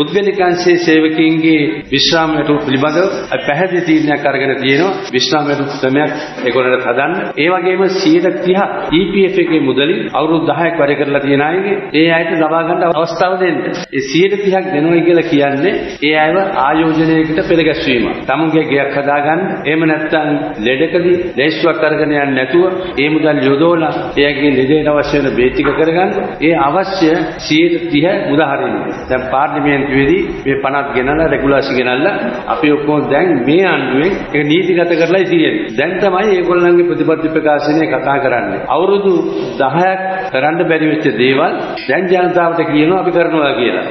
පුද්ගලිකංශයේ සේවකීන්ගේ විශ්‍රාමයට පිළිබඳව පැහැදිලි තීරණයක් අරගෙන තියෙනවා විශ්‍රාමයට ක්‍රමයක් ඒගොල්ලන්ට හදන්න. ඒ වගේම 130 EPF එකේ මුදලින් අවුරුදු 10ක් වැඩ කරලා තියෙන අයගේ ඒ අයට ලබා ගන්න අවස්ථාව දෙන්න. ඒ 130ක් දෙනවා කියලා කියන්නේ ඒ අයව ආයෝජනයකට පෙළගැස්වීම. තමුන්ගේ ගෙයක් හදාගන්න එහෙම නැත්නම් ලෙඩකදී ලේස්තුවක් අරගෙන යන්නේ නැතුව ඒ මුදල් යොදවලා එයාගේ ලෙඩේට අවශ්‍ය වෙන බේ ටික කරගන්න ඒ අවශ්‍ය 130 මුදා හරින්න. දැන් පාර්ලිමේන්තුවේදී මේ 50 ගෙනල්ලා රෙගුලාසි ගෙනල්ලා අපි ඔක්කොම දැන් මේ ආණ්ඩුවෙන් ඒක නීතිගත කරලා තියෙන්නේ. දැන් තමයි ඒගොල්ලන්ගේ ප්‍රතිපත්ති ප්‍රකාශනය කතා කරන්නේ. අවුරුදු 10ක් කරන්න බැරි වෙච්ච දේවල් දැන් ජනතාවට කියනවා අපි කරනවා කියලා.